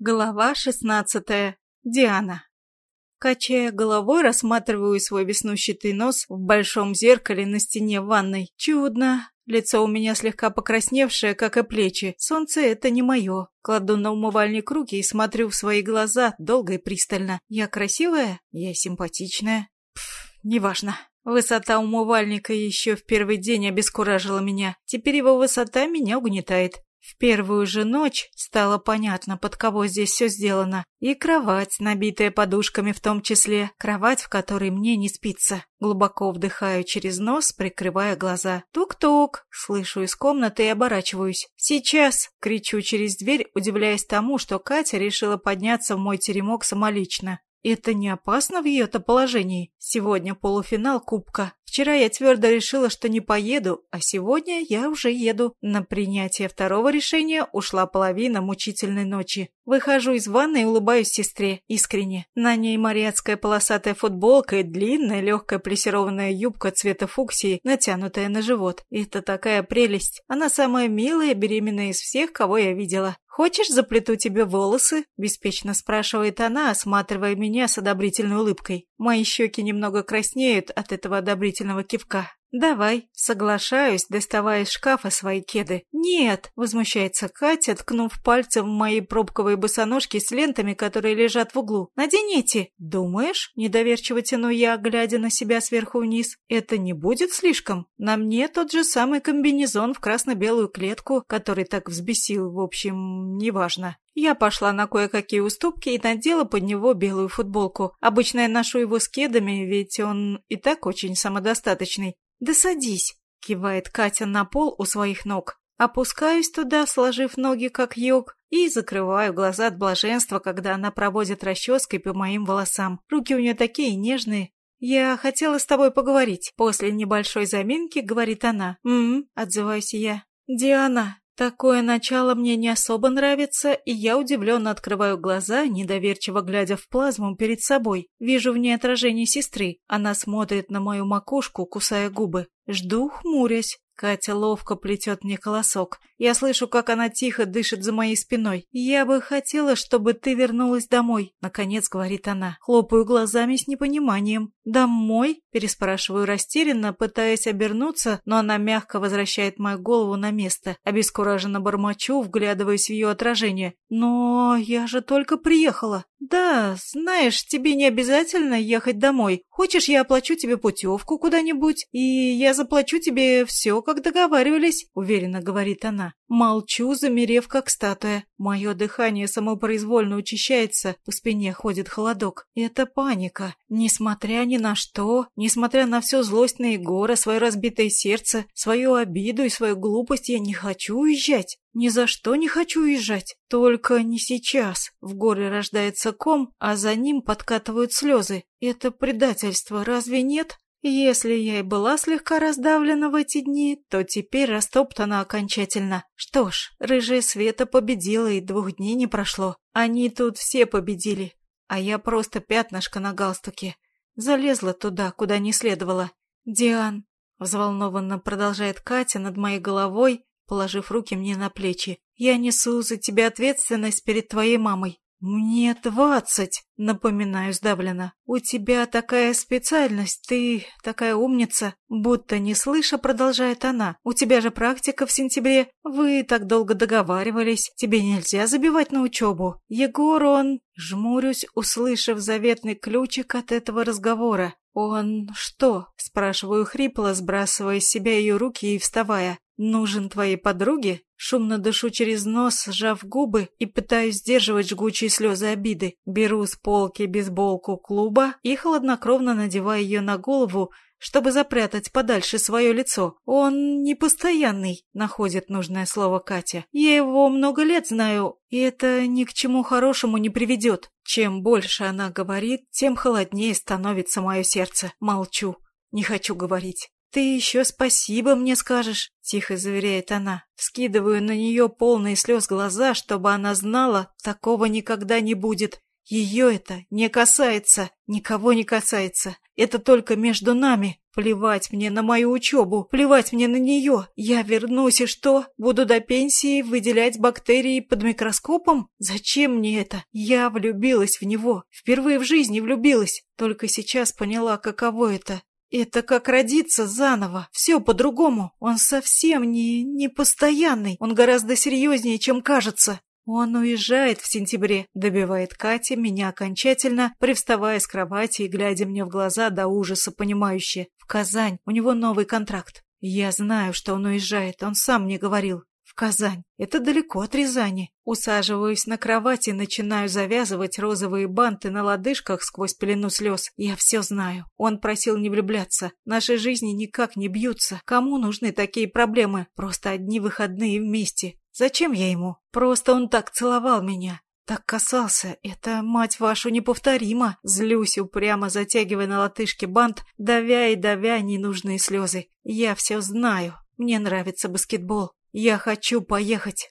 Глава шестнадцатая. Диана. Качая головой, рассматриваю свой веснущатый нос в большом зеркале на стене ванной. Чудно. Лицо у меня слегка покрасневшее, как и плечи. Солнце — это не мое. Кладу на умывальник руки и смотрю в свои глаза долго и пристально. Я красивая? Я симпатичная? Пф, неважно. Высота умывальника еще в первый день обескуражила меня. Теперь его высота меня угнетает. В первую же ночь стало понятно, под кого здесь все сделано. И кровать, набитая подушками в том числе. Кровать, в которой мне не спится. Глубоко вдыхаю через нос, прикрывая глаза. Тук-тук. Слышу из комнаты и оборачиваюсь. «Сейчас!» — кричу через дверь, удивляясь тому, что Катя решила подняться в мой теремок самолично. Это не опасно в ее-то положении? Сегодня полуфинал Кубка. Вчера я твердо решила, что не поеду, а сегодня я уже еду. На принятие второго решения ушла половина мучительной ночи. Выхожу из ванны и улыбаюсь сестре, искренне. На ней моряцкая полосатая футболка и длинная легкая плессированная юбка цвета фуксии, натянутая на живот. Это такая прелесть. Она самая милая беременная из всех, кого я видела. «Хочешь, заплету тебе волосы?» – беспечно спрашивает она, осматривая меня с одобрительной улыбкой. Мои щеки немного краснеют от этого одобрительного кивка. «Давай, соглашаюсь, доставая из шкафа свои кеды». «Нет», — возмущается Катя, ткнув пальцем в мои пробковые босоножки с лентами, которые лежат в углу. «Наденете». «Думаешь?» — недоверчиво тяну я, глядя на себя сверху вниз. «Это не будет слишком? На мне тот же самый комбинезон в красно-белую клетку, который так взбесил, в общем, неважно». Я пошла на кое-какие уступки и надела под него белую футболку. Обычно я ношу его с кедами, ведь он и так очень самодостаточный. «Да садись!» — кивает Катя на пол у своих ног. Опускаюсь туда, сложив ноги как йог, и закрываю глаза от блаженства, когда она проводит расческой по моим волосам. Руки у нее такие нежные. «Я хотела с тобой поговорить». После небольшой заминки говорит она. «М-м», отзываюсь я. «Диана, Такое начало мне не особо нравится, и я удивленно открываю глаза, недоверчиво глядя в плазму перед собой. Вижу в ней отражение сестры. Она смотрит на мою макушку, кусая губы. Жду, хмурясь. Катя ловко плетет мне колосок. Я слышу, как она тихо дышит за моей спиной. «Я бы хотела, чтобы ты вернулась домой», — наконец говорит она. Хлопаю глазами с непониманием. «Домой?» — переспрашиваю растерянно, пытаясь обернуться, но она мягко возвращает мою голову на место. Обескураженно бормочу, вглядываясь в ее отражение. «Но я же только приехала». «Да, знаешь, тебе не обязательно ехать домой. Хочешь, я оплачу тебе путевку куда-нибудь, и я заплачу тебе все, как договаривались», — уверенно говорит она. Молчу, замерев, как статуя. Мое дыхание самопроизвольно учащается, по спине ходит холодок. Это паника. Несмотря ни на что, несмотря на всю злость на Егора, свое разбитое сердце, свою обиду и свою глупость, я не хочу уезжать. Ни за что не хочу уезжать. Только не сейчас. В горле рождается ком, а за ним подкатывают слезы. Это предательство, разве нет? Если я и была слегка раздавлена в эти дни, то теперь растоптана окончательно. Что ж, рыжая Света победила, и двух дней не прошло. Они тут все победили, а я просто пятнышко на галстуке. Залезла туда, куда не следовало. «Диан», — взволнованно продолжает Катя над моей головой, положив руки мне на плечи, «я несу за тебя ответственность перед твоей мамой. «Мне двадцать», — напоминаю сдавленно. «У тебя такая специальность, ты такая умница». Будто не слыша, продолжает она. «У тебя же практика в сентябре. Вы так долго договаривались. Тебе нельзя забивать на учебу. Егор, он...» Жмурюсь, услышав заветный ключик от этого разговора. «Он что?» – спрашиваю хрипло, сбрасывая с себя ее руки и вставая. «Нужен твоей подруге?» Шумно дышу через нос, сжав губы и пытаюсь сдерживать жгучие слезы обиды. Беру с полки бейсболку клуба и хладнокровно надеваю ее на голову, чтобы запрятать подальше свое лицо. Он непостоянный, находит нужное слово Катя. Я его много лет знаю, и это ни к чему хорошему не приведет. Чем больше она говорит, тем холоднее становится мое сердце. Молчу. Не хочу говорить. «Ты еще спасибо мне скажешь», — тихо заверяет она. Скидываю на нее полные слез глаза, чтобы она знала, такого никогда не будет. Ее это не касается, никого не касается. Это только между нами. Плевать мне на мою учебу, плевать мне на нее. Я вернусь и что? Буду до пенсии выделять бактерии под микроскопом? Зачем мне это? Я влюбилась в него. Впервые в жизни влюбилась. Только сейчас поняла, каково это. Это как родиться заново. Все по-другому. Он совсем не... не постоянный. Он гораздо серьезнее, чем кажется. «Он уезжает в сентябре», — добивает Катя меня окончательно, привставая с кровати и глядя мне в глаза до ужаса понимающе. «В Казань. У него новый контракт. Я знаю, что он уезжает, он сам мне говорил. Казань. Это далеко от Рязани. Усаживаюсь на кровати начинаю завязывать розовые банты на лодыжках сквозь пелену слез. Я все знаю. Он просил не влюбляться. Наши жизни никак не бьются. Кому нужны такие проблемы? Просто одни выходные вместе. Зачем я ему? Просто он так целовал меня. Так касался. Это, мать вашу, неповторимо. Злюсь, упрямо затягивая на латышке бант, давя и давя ненужные слезы. Я все знаю. Мне нравится баскетбол. Я хочу поехать.